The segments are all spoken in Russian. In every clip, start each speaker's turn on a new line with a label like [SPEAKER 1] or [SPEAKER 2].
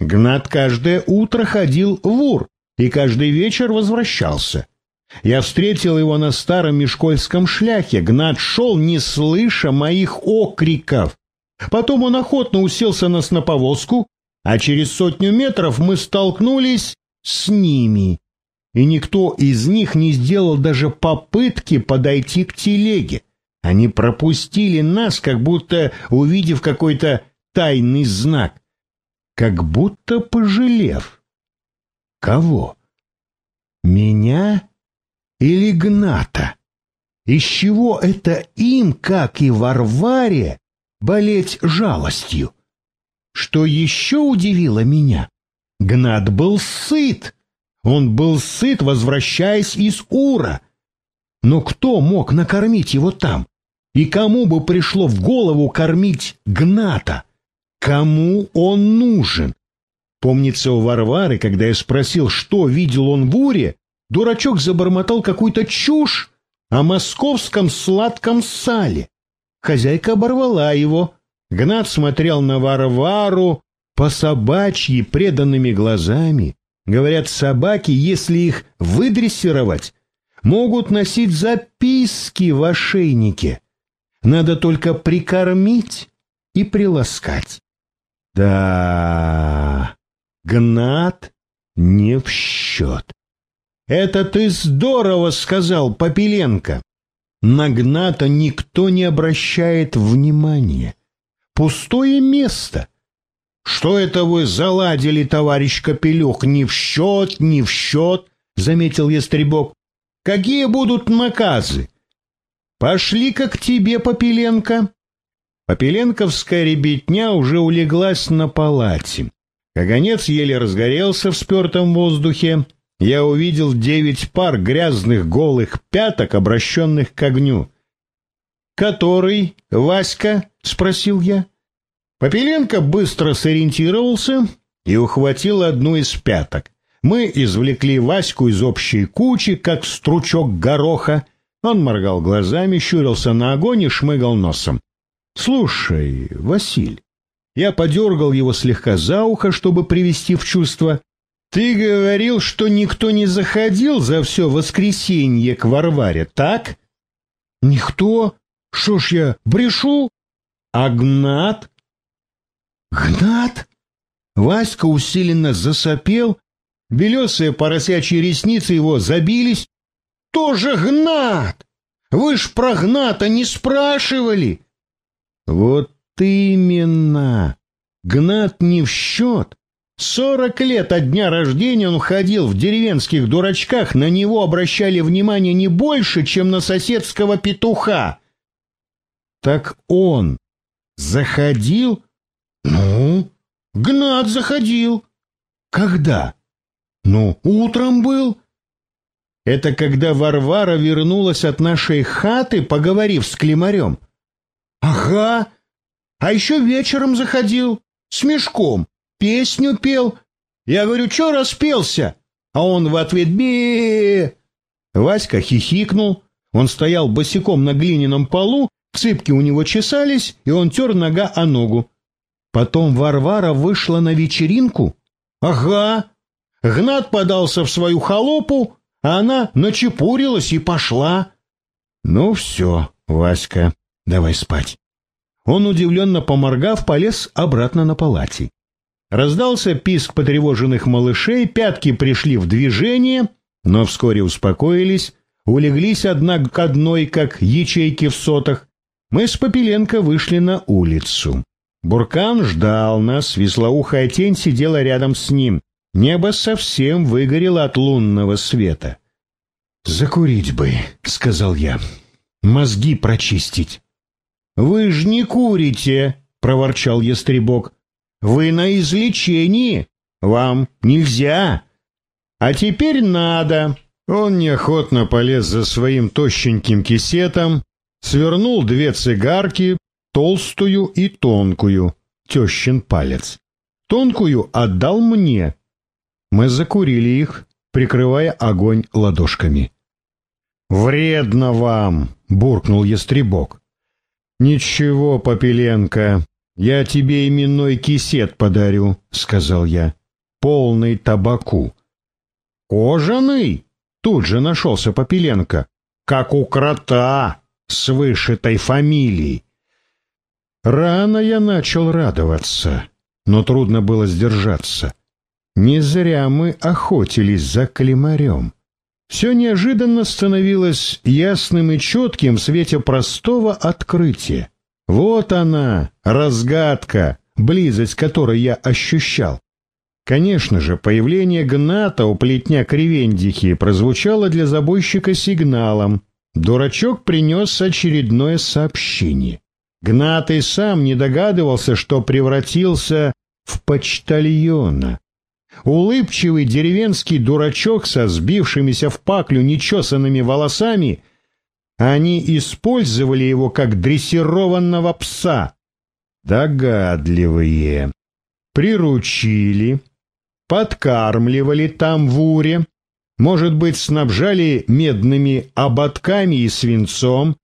[SPEAKER 1] Гнат каждое утро ходил в Ур и каждый вечер возвращался. Я встретил его на старом мешкольском шляхе. Гнат шел, не слыша моих окриков. Потом он охотно уселся на сноповозку, а через сотню метров мы столкнулись с ними. И никто из них не сделал даже попытки подойти к телеге. Они пропустили нас, как будто увидев какой-то тайный знак, как будто пожалев. Кого? Меня или Гната? Из чего это им, как и Варваре, болеть жалостью? Что еще удивило меня? Гнат был сыт. Он был сыт, возвращаясь из Ура. Но кто мог накормить его там? И кому бы пришло в голову кормить Гната? Кому он нужен? Помнится у Варвары, когда я спросил, что видел он в Уре, дурачок забормотал какую-то чушь о московском сладком сале. Хозяйка оборвала его. Гнат смотрел на Варвару по собачьи преданными глазами. Говорят, собаки, если их выдрессировать, могут носить записки в ошейнике. Надо только прикормить и приласкать. Да, Гнат не в счет. «Это ты здорово сказал, Попеленко!» На Гната никто не обращает внимания. Пустое место. «Что это вы заладили, товарищ Капелюх? Ни в счет, ни в счет!» — заметил Ястребок. «Какие будут наказы?» «Пошли-ка к тебе, Попеленко!» Попеленковская ребятня уже улеглась на палате. Каганец еле разгорелся в спертом воздухе. Я увидел девять пар грязных голых пяток, обращенных к огню. «Который, Васька?» — спросил я. Попеленко быстро сориентировался и ухватил одну из пяток. Мы извлекли Ваську из общей кучи, как стручок гороха. Он моргал глазами, щурился на огонь и шмыгал носом. «Слушай, Василь...» Я подергал его слегка за ухо, чтобы привести в чувство. «Ты говорил, что никто не заходил за все воскресенье к Варваре, так?» «Никто? Что ж я, брешу?» «А Гнат?» «Гнат?» Васька усиленно засопел, белесые поросячьи ресницы его забились. «Тоже Гнат! Вы ж про Гната не спрашивали!» Вот именно. Гнат не в счет. Сорок лет от дня рождения он ходил в деревенских дурачках, на него обращали внимание не больше, чем на соседского петуха. Так он заходил? Ну, Гнат заходил. Когда? Ну, утром был. Это когда Варвара вернулась от нашей хаты, поговорив с Климарем. Ага. А еще вечером заходил. С мешком. Песню пел. Я говорю, что распелся? А он в ответ бе Васька хихикнул. Он стоял босиком на глиняном полу, цыпки у него чесались, и он тер нога о ногу. Потом Варвара вышла на вечеринку. Ага. Гнат подался в свою холопу, а она начепурилась и пошла. Ну все, Васька, Давай спать. Он, удивленно поморгав, полез обратно на палати. Раздался писк потревоженных малышей, пятки пришли в движение, но вскоре успокоились, улеглись одна к одной, как ячейки в сотах. Мы с Попеленко вышли на улицу. Буркан ждал нас, веслоухая тень сидела рядом с ним. Небо совсем выгорело от лунного света. «Закурить бы», — сказал я, — «мозги прочистить». «Вы ж не курите!» — проворчал ястребок. «Вы на излечении! Вам нельзя! А теперь надо!» Он неохотно полез за своим тощеньким кисетом, свернул две цигарки, толстую и тонкую, тещин палец. Тонкую отдал мне. Мы закурили их, прикрывая огонь ладошками. «Вредно вам!» — буркнул ястребок. «Ничего, Попеленко, «Я тебе именной кисет подарю», — сказал я, — «полный табаку». «Кожаный?» — тут же нашелся Попеленко. «Как у крота с вышитой фамилией». Рано я начал радоваться, но трудно было сдержаться. Не зря мы охотились за климарем. Все неожиданно становилось ясным и четким в свете простого открытия. Вот она, разгадка, близость которой я ощущал. Конечно же, появление Гната у плетня Кривендихи прозвучало для забойщика сигналом. Дурачок принес очередное сообщение. Гнат и сам не догадывался, что превратился в почтальона. Улыбчивый деревенский дурачок со сбившимися в паклю нечесанными волосами — они использовали его как дрессированного пса. Догадливые. Приручили, подкармливали там в уре, может быть, снабжали медными ободками и свинцом,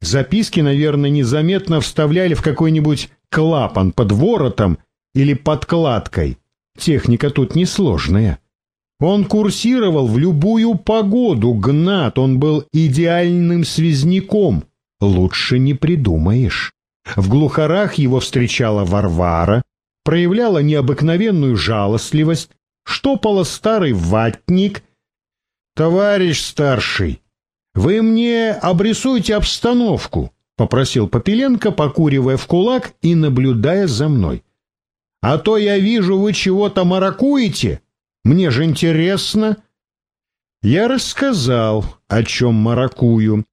[SPEAKER 1] записки, наверное, незаметно вставляли в какой-нибудь клапан под воротом или подкладкой. Техника тут несложная. Он курсировал в любую погоду, гнат, он был идеальным связняком. Лучше не придумаешь. В глухарах его встречала Варвара, проявляла необыкновенную жалостливость, штопала старый ватник. «Товарищ старший, вы мне обрисуйте обстановку», — попросил Попеленко, покуривая в кулак и наблюдая за мной. «А то я вижу, вы чего-то маракуете». Мне же интересно. Я рассказал, о чем маракую.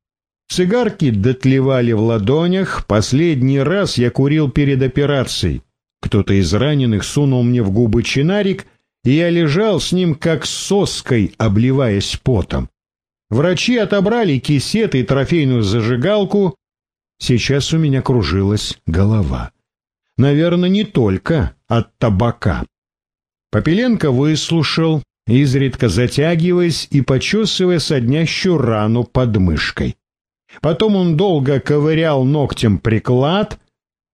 [SPEAKER 1] Цигарки дотлевали в ладонях. Последний раз я курил перед операцией. Кто-то из раненых сунул мне в губы чинарик, и я лежал с ним как соской, обливаясь потом. Врачи отобрали кисет и трофейную зажигалку. Сейчас у меня кружилась голова. Наверное, не только от табака. Попеленко выслушал, изредка затягиваясь и почесывая соднящую рану под мышкой. Потом он долго ковырял ногтем приклад.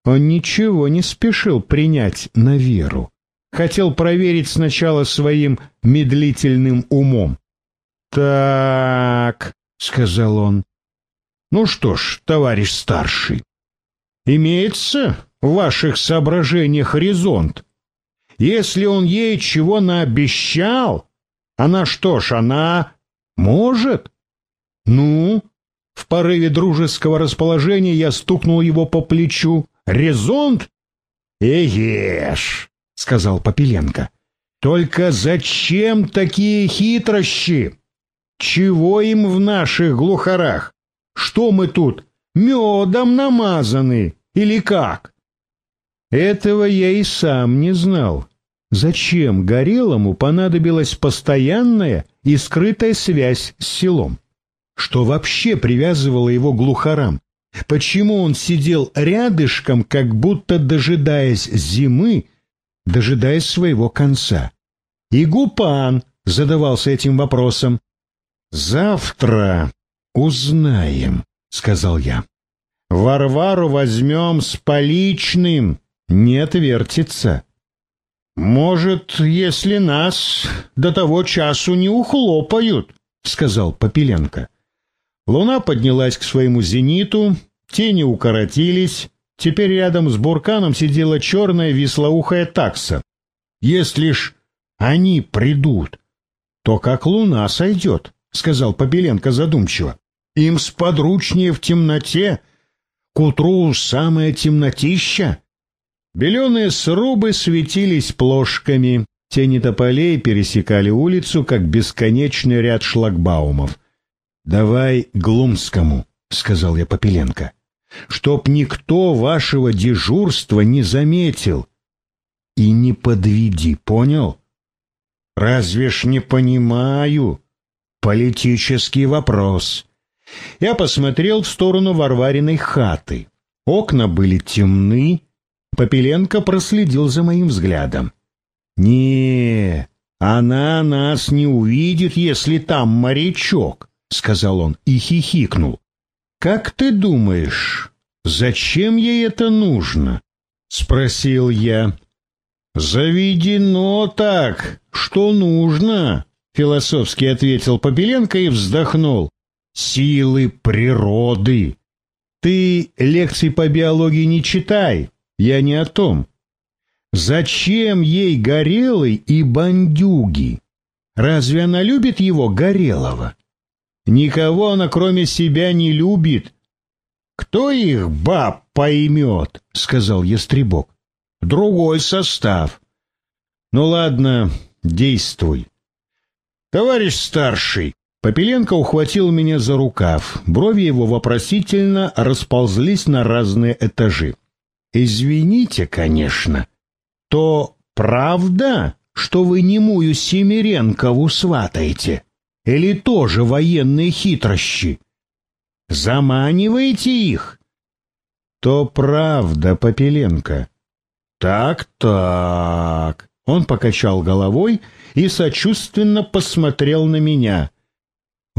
[SPEAKER 1] Он ничего не спешил принять на веру. Хотел проверить сначала своим медлительным умом. «Так», — сказал он, — «ну что ж, товарищ старший, имеется в ваших соображениях горизонт, если он ей чего наобещал, она что ж, она может? Ну, в порыве дружеского расположения я стукнул его по плечу. Резонт? Эгеш, сказал Попеленко. Только зачем такие хитрощи? Чего им в наших глухарах? Что мы тут, медом намазаны или как? Этого я и сам не знал. Зачем Горелому понадобилась постоянная и скрытая связь с селом? Что вообще привязывало его глухарам? Почему он сидел рядышком, как будто дожидаясь зимы, дожидаясь своего конца? И Гупан задавался этим вопросом. «Завтра узнаем», — сказал я. «Варвару возьмем с поличным, не отвертится». «Может, если нас до того часу не ухлопают», — сказал Попеленко. Луна поднялась к своему зениту, тени укоротились, теперь рядом с бурканом сидела черная вислоухая такса. «Если ж они придут, то как луна сойдет», — сказал Попеленко задумчиво. «Им сподручнее в темноте, к утру самая темнотища». Беленые срубы светились плошками, тени тополей пересекали улицу, как бесконечный ряд шлагбаумов. «Давай Глумскому», — сказал я Попеленко, — «чтоб никто вашего дежурства не заметил. И не подведи, понял? Разве ж не понимаю? Политический вопрос». Я посмотрел в сторону Варвариной хаты. Окна были темны, Попеленко проследил за моим взглядом. «Не, она нас не увидит, если там морячок», — сказал он и хихикнул. «Как ты думаешь, зачем ей это нужно?» спросил я. Заведено так, что нужно, философски ответил Попеленко и вздохнул. Силы природы. Ты лекций по биологии не читай, я не о том. Зачем ей Горелый и бандюги? Разве она любит его, Горелого? Никого она кроме себя не любит. Кто их, баб, поймет, сказал Ястребок. Другой состав. Ну ладно, действуй. Товарищ старший, Попеленко ухватил меня за рукав. Брови его вопросительно расползлись на разные этажи. Извините, конечно. То правда, что вы немую Семиренкову сватаете? Или тоже военные хитрощи? Заманиваете их? То правда, Попеленко. Так-так. Он покачал головой и сочувственно посмотрел на меня.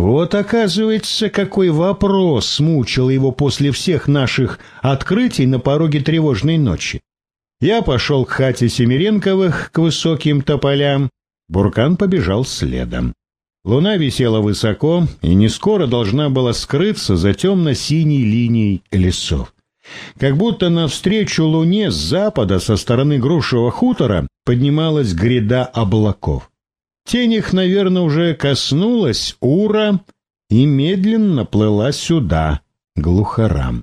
[SPEAKER 1] Вот оказывается, какой вопрос мучил его после всех наших открытий на пороге тревожной ночи. Я пошел к хате Семиренковых, к высоким тополям. Буркан побежал следом. Луна висела высоко и не скоро должна была скрыться за темно-синей линией лесов. Как будто навстречу луне с запада со стороны грушевого хутора поднималась гряда облаков. Тень их, наверное, уже коснулась Ура и медленно плыла сюда, глухарам.